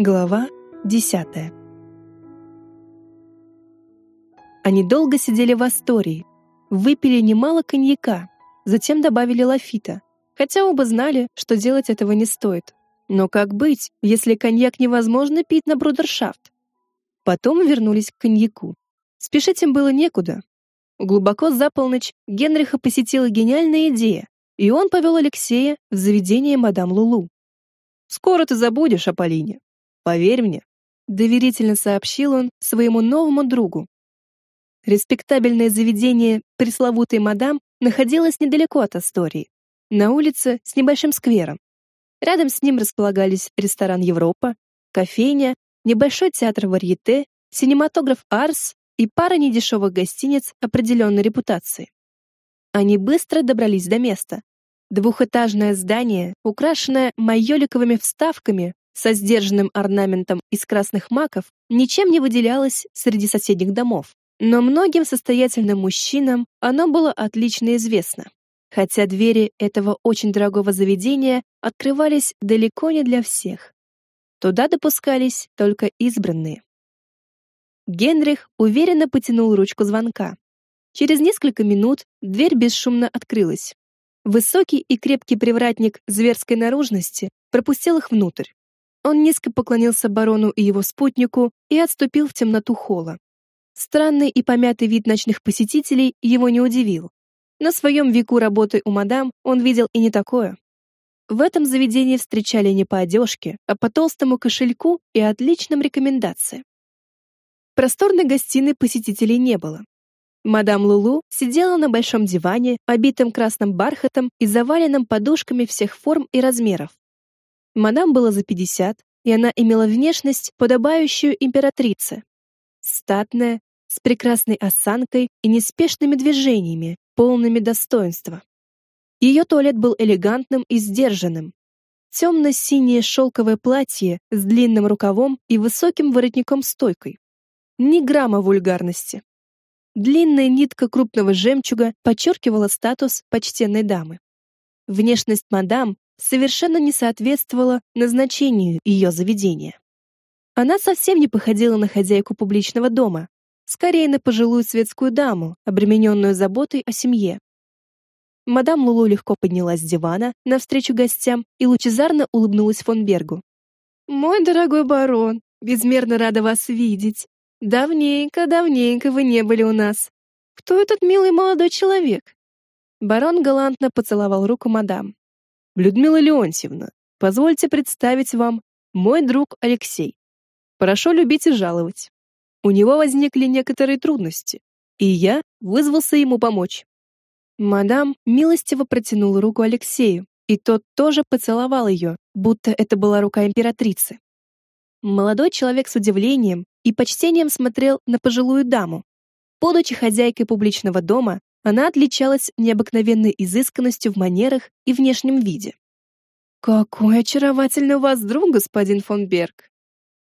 Глава десятая. Они долго сидели в Астории, выпили немало коньяка, затем добавили лафита, хотя оба знали, что делать этого не стоит. Но как быть, если коньяк невозможно пить на брудершафт? Потом вернулись к коньяку. Спешить им было некуда. Глубоко за полночь Генриха посетила гениальная идея, и он повел Алексея в заведение мадам Лулу. «Скоро ты забудешь о Полине. Поверь мне», — доверительно сообщил он своему новому другу. Респектабельное заведение пресловутой мадам находилось недалеко от Астории, на улице с небольшим сквером. Рядом с ним располагались ресторан «Европа», кофейня, небольшой театр варьете, синематограф «Арс» и пара недешевых гостиниц определенной репутации. Они быстро добрались до места. Двухэтажное здание, украшенное майоликовыми вставками со сдержанным орнаментом из красных маков, ничем не выделялось среди соседних домов. Но многим состоятельным мужчинам оно было отлично известно, хотя двери этого очень дорогого заведения открывались далеко не для всех. Туда допускались только избранные. Генрих уверенно потянул ручку звонка. Через несколько минут дверь бесшумно открылась. Высокий и крепкий привратник зверской наружности пропустил их внутрь. Он низко поклонился барону и его спутнику и отступил в темноту холла. Странный и помятый вид ночных посетителей его не удивил. На своем веку работы у мадам он видел и не такое. В этом заведении встречали не по одежке, а по толстому кошельку и отличным рекомендациям. Просторной гостиной посетителей не было. Мадам Лулу сидела на большом диване, обитом красным бархатом и заваленном подушками всех форм и размеров. Мадам было за 50, и она имела внешность, подобающую императрице. Статная, с прекрасной осанкой и неспешными движениями, полными достоинства. Ее туалет был элегантным и сдержанным. Темно-синее шелковое платье с длинным рукавом и высоким воротником-стойкой. Ни грамма вульгарности. Длинная нитка крупного жемчуга подчеркивала статус почтенной дамы. Внешность мадам совершенно не соответствовала назначению ее заведения. Она совсем не походила на хозяйку публичного дома, скорее на пожилую светскую даму, обремененную заботой о семье. Мадам Лулу легко поднялась с дивана навстречу гостям и лучезарно улыбнулась фон Бергу. «Мой дорогой барон, безмерно рада вас видеть. Давненько, давненько вы не были у нас. Кто этот милый молодой человек? Барон галантно поцеловал руку мадам. Людмила Леонтьевна, позвольте представить вам мой друг Алексей. Прошу любить и жаловать. У него возникли некоторые трудности, и я вызвался ему помочь. Мадам милостиво протянула руку Алексею, и тот тоже поцеловал ее, будто это была рука императрицы. Молодой человек с удивлением и почтением смотрел на пожилую даму. Будучи хозяйкой публичного дома, она отличалась необыкновенной изысканностью в манерах и внешнем виде. «Какой очаровательный у вас друг, господин фон Берг!»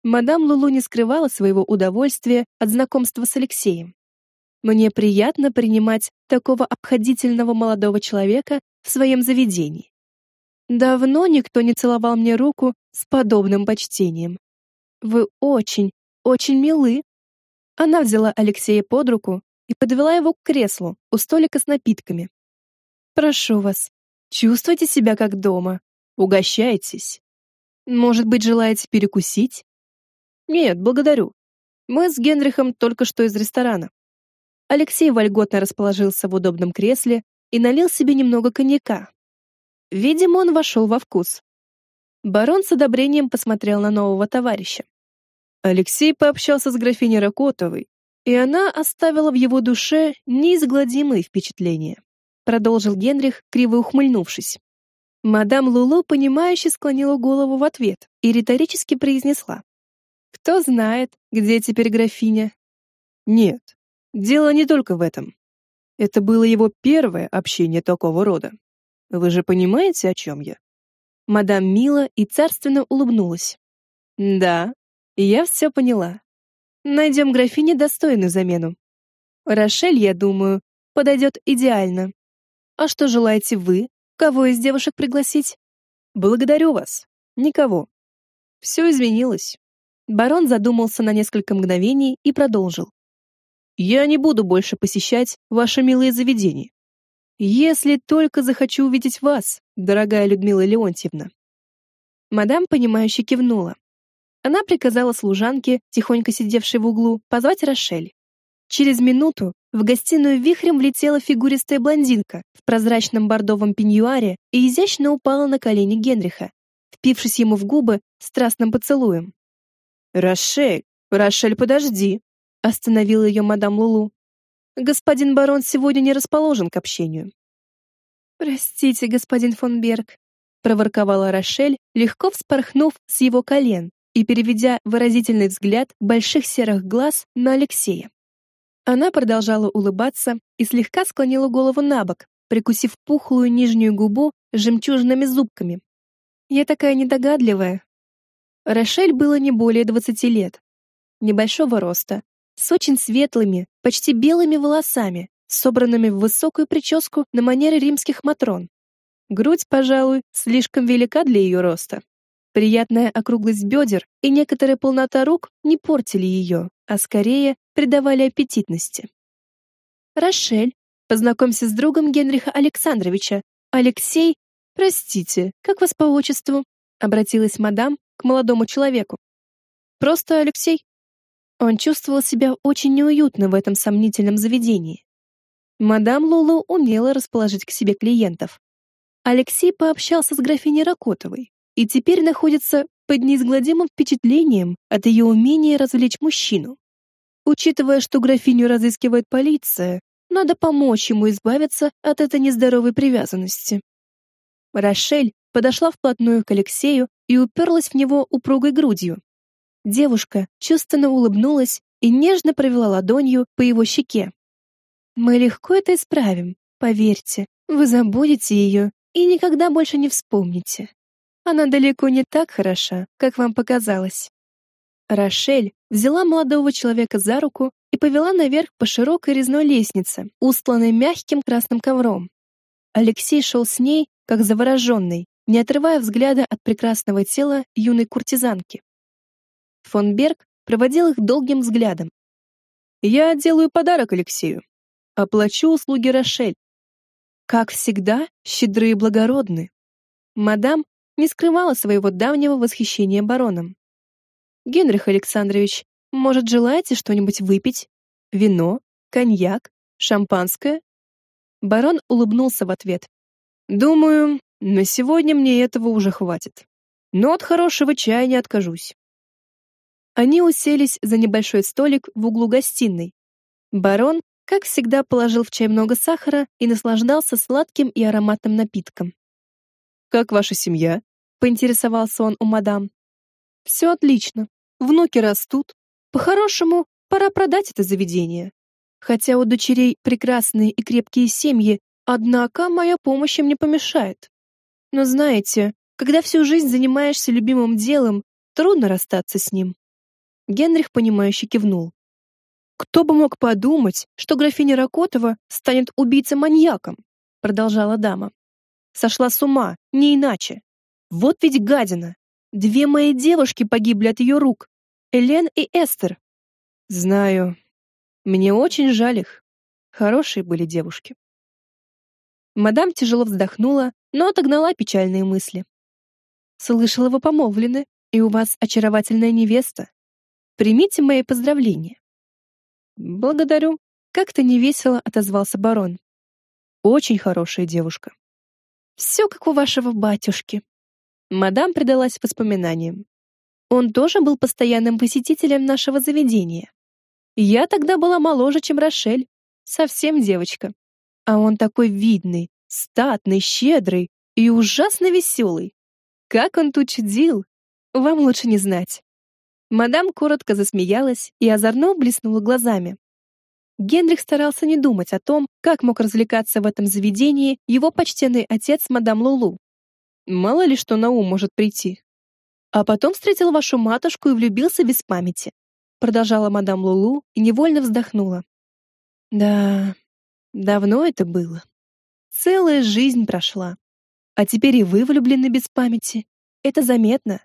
Мадам Лулу не скрывала своего удовольствия от знакомства с Алексеем. «Мне приятно принимать такого обходительного молодого человека в своем заведении. Давно никто не целовал мне руку с подобным почтением. Вы очень, очень милы». Она взяла Алексея под руку и подвела его к креслу у столика с напитками. «Прошу вас, чувствуйте себя как дома. Угощайтесь. Может быть, желаете перекусить?» «Нет, благодарю. Мы с Генрихом только что из ресторана». Алексей вольготно расположился в удобном кресле и налил себе немного коньяка. Видимо, он вошел во вкус. Барон с одобрением посмотрел на нового товарища. Алексей пообщался с графиней Ракотовой, и она оставила в его душе неизгладимые впечатления. Продолжил Генрих, криво ухмыльнувшись. Мадам Лулу, понимающе склонила голову в ответ и риторически произнесла. «Кто знает, где теперь графиня?» «Нет, дело не только в этом. Это было его первое общение такого рода. Вы же понимаете, о чем я?» Мадам Мила и царственно улыбнулась. «Да, я все поняла. Найдем графине достойную замену. Рошель, я думаю, подойдет идеально. А что желаете вы? Кого из девушек пригласить? Благодарю вас. Никого. Все изменилось. Барон задумался на несколько мгновений и продолжил. «Я не буду больше посещать ваши милые заведения. Если только захочу увидеть вас, дорогая Людмила Леонтьевна». Мадам, понимающе кивнула. Она приказала служанке, тихонько сидевшей в углу, позвать Рошель. Через минуту в гостиную вихрем влетела фигуристая блондинка в прозрачном бордовом пеньюаре и изящно упала на колени Генриха, впившись ему в губы страстным поцелуем. «Рошель, Рошель, подожди!» — остановила ее мадам Лулу. «Господин барон сегодня не расположен к общению». «Простите, господин фон Берг», — проворковала Рошель, легко вспорхнув с его колен и переведя выразительный взгляд больших серых глаз на Алексея. Она продолжала улыбаться и слегка склонила голову на бок, прикусив пухлую нижнюю губу жемчужными зубками. «Я такая недогадливая, Рошель было не более 20 лет. Небольшого роста, с очень светлыми, почти белыми волосами, собранными в высокую прическу на манере римских матрон. Грудь, пожалуй, слишком велика для ее роста. Приятная округлость бедер и некоторая полнота рук не портили ее, а скорее придавали аппетитности. «Рошель, познакомься с другом Генриха Александровича. Алексей, простите, как вас по отчеству?» обратилась мадам к молодому человеку. Просто Алексей. Он чувствовал себя очень неуютно в этом сомнительном заведении. Мадам Лулу умела расположить к себе клиентов. Алексей пообщался с графиней Ракотовой и теперь находится под неизгладимым впечатлением от ее умения развлечь мужчину. Учитывая, что графиню разыскивает полиция, надо помочь ему избавиться от этой нездоровой привязанности. Рошель подошла вплотную к Алексею и уперлась в него упругой грудью. Девушка чувственно улыбнулась и нежно провела ладонью по его щеке. «Мы легко это исправим, поверьте. Вы забудете ее и никогда больше не вспомните. Она далеко не так хороша, как вам показалось». Рошель взяла молодого человека за руку и повела наверх по широкой резной лестнице, устланной мягким красным ковром. Алексей шел с ней, как завороженный, не отрывая взгляда от прекрасного тела юной куртизанки. Фон Берг проводил их долгим взглядом. «Я делаю подарок Алексею. Оплачу услуги Рошель. Как всегда, щедры и благородны». Мадам не скрывала своего давнего восхищения бароном. «Генрих Александрович, может, желаете что-нибудь выпить? Вино? Коньяк? Шампанское?» Барон улыбнулся в ответ. «Думаю, на сегодня мне этого уже хватит. Но от хорошего чая не откажусь. Они уселись за небольшой столик в углу гостиной. Барон, как всегда, положил в чай много сахара и наслаждался сладким и ароматным напитком. «Как ваша семья?» — поинтересовался он у мадам. «Все отлично. Внуки растут. По-хорошему, пора продать это заведение. Хотя у дочерей прекрасные и крепкие семьи, однако моя помощь им не помешает. Но знаете, когда всю жизнь занимаешься любимым делом, трудно расстаться с ним. Генрих, понимающе кивнул. «Кто бы мог подумать, что графиня Ракотова станет убийцей-маньяком?» продолжала дама. «Сошла с ума, не иначе. Вот ведь гадина! Две мои девушки погибли от ее рук, Элен и Эстер. Знаю. Мне очень жаль их. Хорошие были девушки». Мадам тяжело вздохнула, но отогнала печальные мысли. «Слышала, вы помолвлены, и у вас очаровательная невеста. Примите мои поздравления». «Благодарю», — как-то невесело отозвался барон. «Очень хорошая девушка». «Все как у вашего батюшки». Мадам предалась воспоминаниям. Он тоже был постоянным посетителем нашего заведения. Я тогда была моложе, чем Рошель. Совсем девочка. А он такой видный, статный, щедрый и ужасно веселый. Как он тут чудил, вам лучше не знать. Мадам коротко засмеялась и озорно блеснула глазами. Генрих старался не думать о том, как мог развлекаться в этом заведении его почтенный отец мадам Лулу. Мало ли что на ум может прийти. А потом встретил вашу матушку и влюбился без памяти. Продолжала мадам Лулу и невольно вздохнула. Да, давно это было. Целая жизнь прошла. А теперь и вы влюблены без памяти. Это заметно.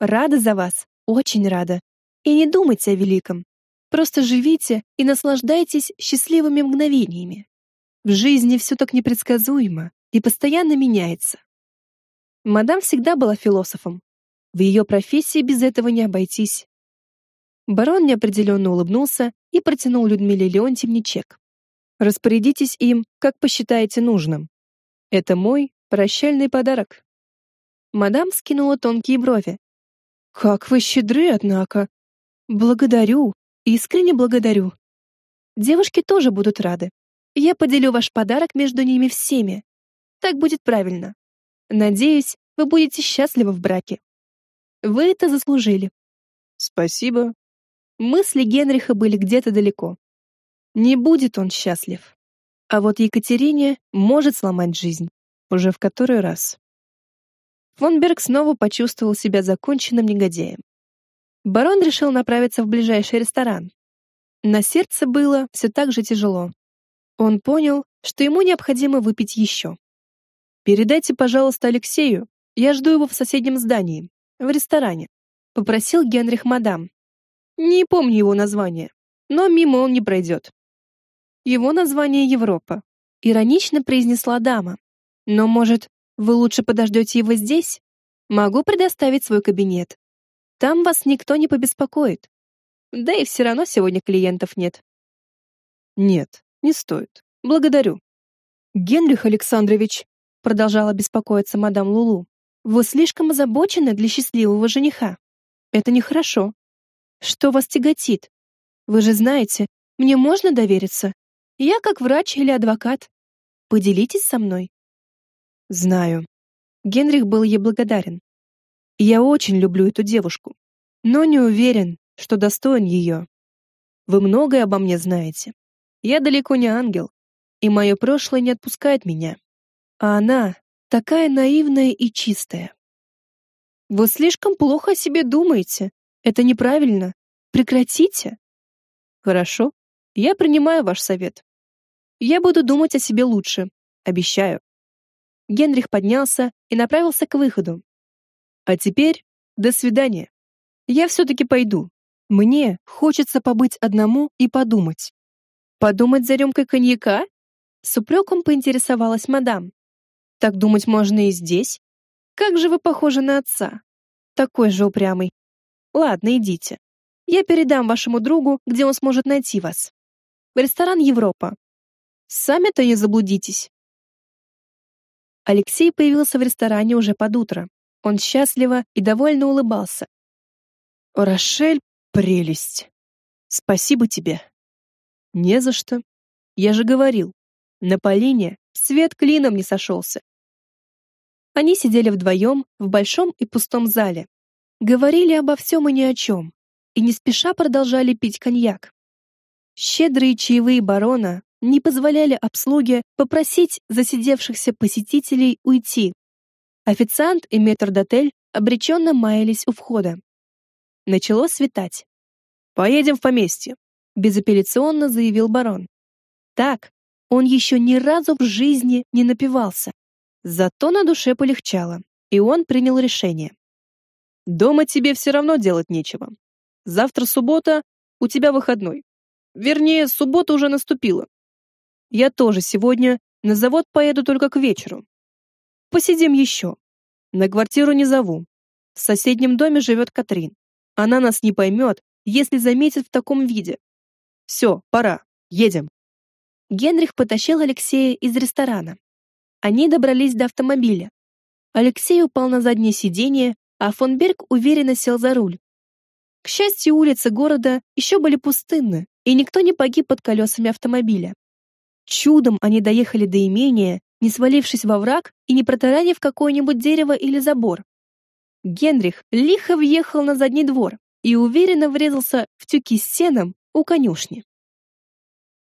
Рада за вас, очень рада. И не думайте о великом. Просто живите и наслаждайтесь счастливыми мгновениями. В жизни все так непредсказуемо и постоянно меняется. Мадам всегда была философом. В ее профессии без этого не обойтись. Барон неопределенно улыбнулся и протянул Людмиле Леонтьевне чек. Распорядитесь им, как посчитаете нужным. Это мой прощальный подарок. Мадам скинула тонкие брови. Как вы щедры, однако. Благодарю, искренне благодарю. Девушки тоже будут рады. Я поделю ваш подарок между ними всеми. Так будет правильно. Надеюсь, вы будете счастливы в браке. Вы это заслужили. Спасибо. Мысли Генриха были где-то далеко. Не будет он счастлив. А вот Екатерине может сломать жизнь. Уже в который раз. Фон Берг снова почувствовал себя законченным негодяем. Барон решил направиться в ближайший ресторан. На сердце было все так же тяжело. Он понял, что ему необходимо выпить еще. «Передайте, пожалуйста, Алексею. Я жду его в соседнем здании, в ресторане», — попросил Генрих мадам. «Не помню его название, но мимо он не пройдет. Его название Европа. Иронично произнесла дама. Но, может, вы лучше подождете его здесь? Могу предоставить свой кабинет. Там вас никто не побеспокоит. Да и все равно сегодня клиентов нет. Нет, не стоит. Благодарю. Генрих Александрович, продолжала беспокоиться мадам Лулу, вы слишком озабочены для счастливого жениха. Это нехорошо. Что вас тяготит? Вы же знаете, мне можно довериться. Я как врач или адвокат. Поделитесь со мной. Знаю. Генрих был ей благодарен. Я очень люблю эту девушку, но не уверен, что достоин ее. Вы многое обо мне знаете. Я далеко не ангел, и мое прошлое не отпускает меня. А она такая наивная и чистая. Вы слишком плохо о себе думаете. Это неправильно. Прекратите. Хорошо. Я принимаю ваш совет. Я буду думать о себе лучше, обещаю. Генрих поднялся и направился к выходу. А теперь до свидания. Я все-таки пойду. Мне хочется побыть одному и подумать. Подумать за рюмкой коньяка? С упреком поинтересовалась мадам. Так думать можно и здесь. Как же вы похожи на отца. Такой же упрямый. Ладно, идите. Я передам вашему другу, где он сможет найти вас ресторан Европа. Сами-то не заблудитесь. Алексей появился в ресторане уже под утро. Он счастливо и довольно улыбался. «Рошель — прелесть. Спасибо тебе». «Не за что. Я же говорил, на Полине свет клином не сошелся». Они сидели вдвоем в большом и пустом зале. Говорили обо всем и ни о чем. И не спеша продолжали пить коньяк. Щедрые чаевые барона не позволяли обслуге попросить засидевшихся посетителей уйти. Официант и метрдотель обреченно маялись у входа. Начало светать. «Поедем в поместье», — безапелляционно заявил барон. Так, он еще ни разу в жизни не напивался. Зато на душе полегчало, и он принял решение. «Дома тебе все равно делать нечего. Завтра суббота, у тебя выходной. Вернее, суббота уже наступила. Я тоже сегодня на завод поеду только к вечеру. Посидим еще. На квартиру не зову. В соседнем доме живет Катрин. Она нас не поймет, если заметит в таком виде. Все, пора. Едем. Генрих потащил Алексея из ресторана. Они добрались до автомобиля. Алексей упал на заднее сиденье, а фон Берг уверенно сел за руль. К счастью, улицы города еще были пустынны, и никто не погиб под колесами автомобиля. Чудом они доехали до имения, не свалившись во враг и не протаранив какое-нибудь дерево или забор. Генрих лихо въехал на задний двор и уверенно врезался в тюки с сеном у конюшни.